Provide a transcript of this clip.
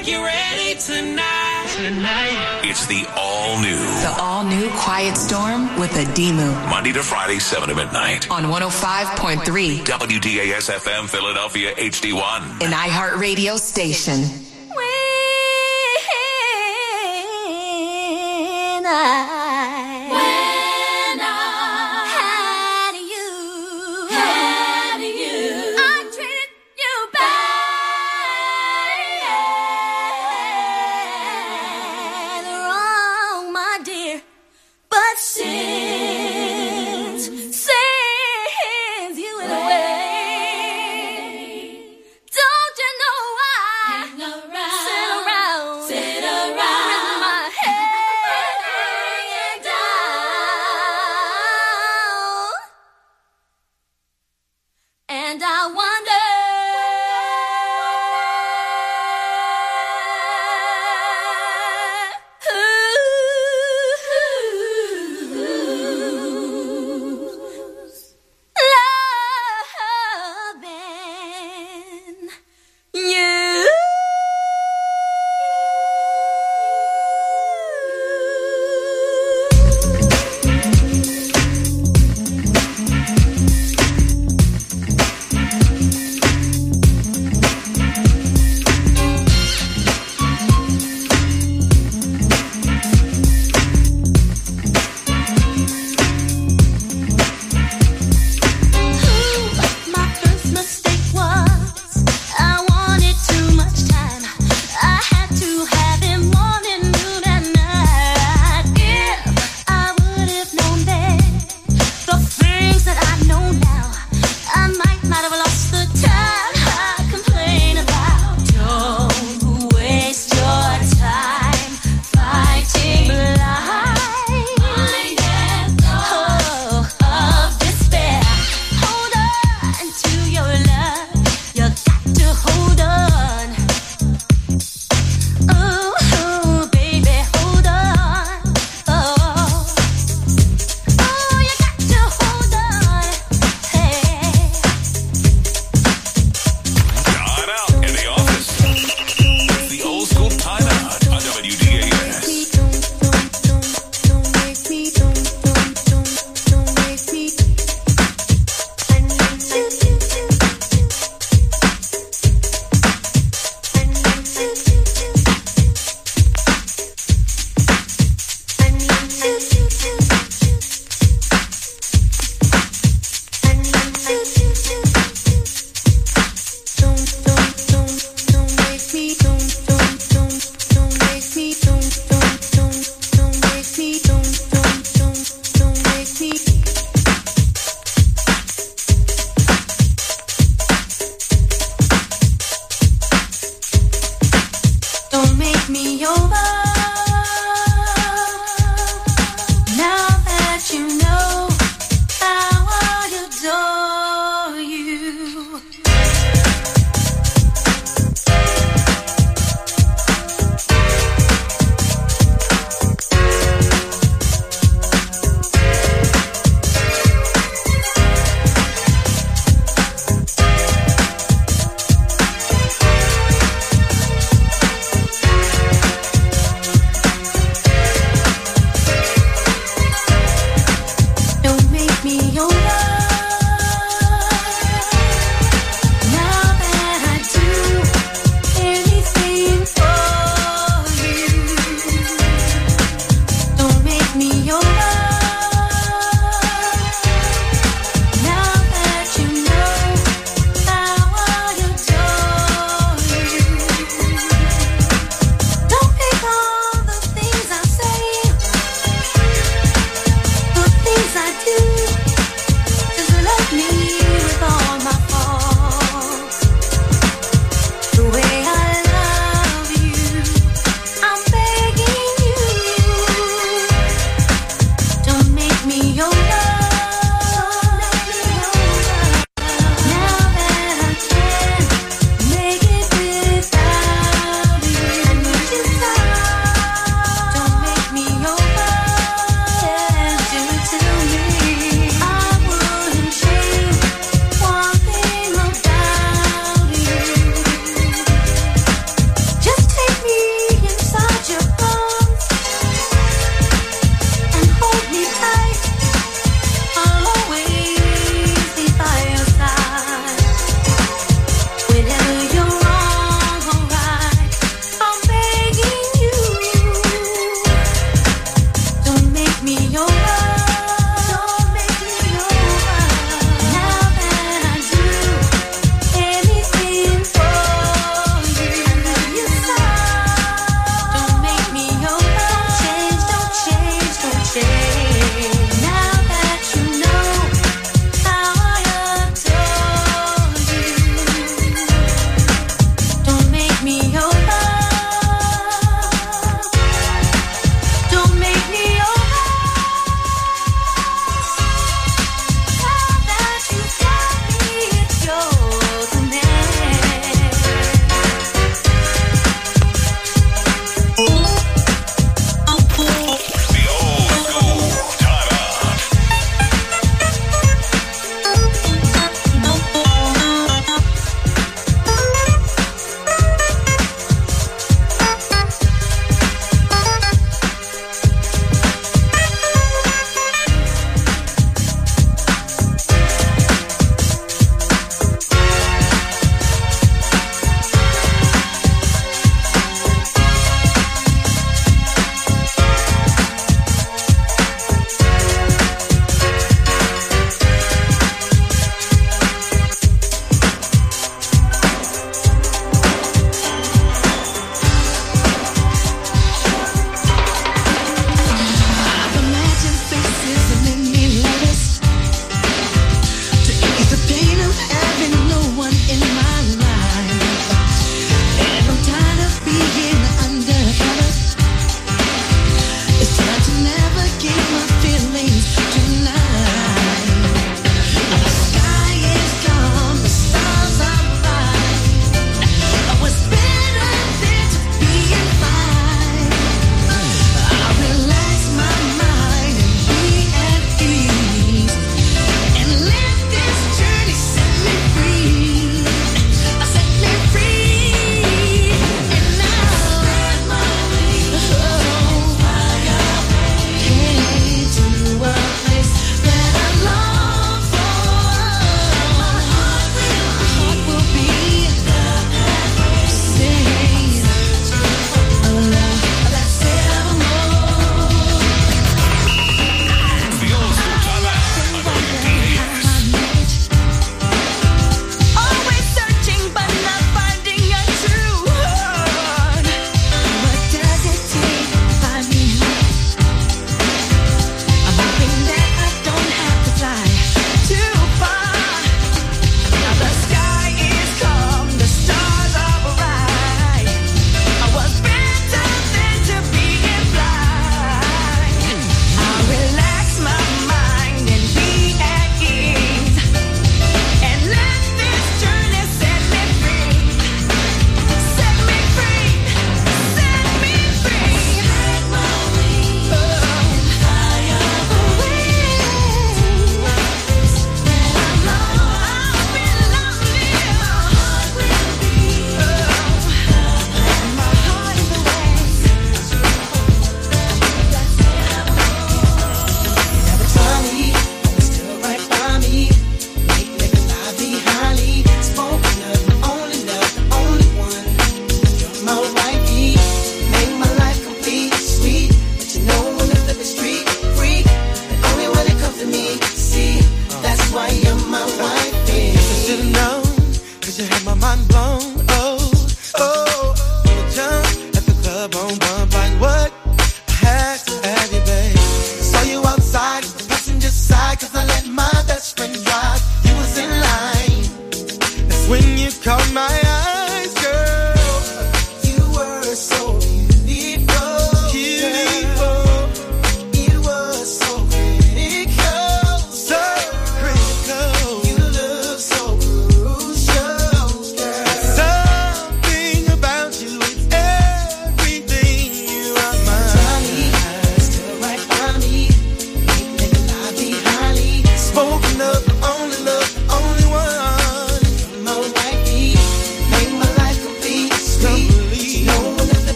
like you're ready tonight. Tonight. It's the all new The all new Quiet Storm with a Demu Monday to Friday, 7 to midnight. on 105.3, WDAS FM Philadelphia HD1. an iHeartRadio station. When I,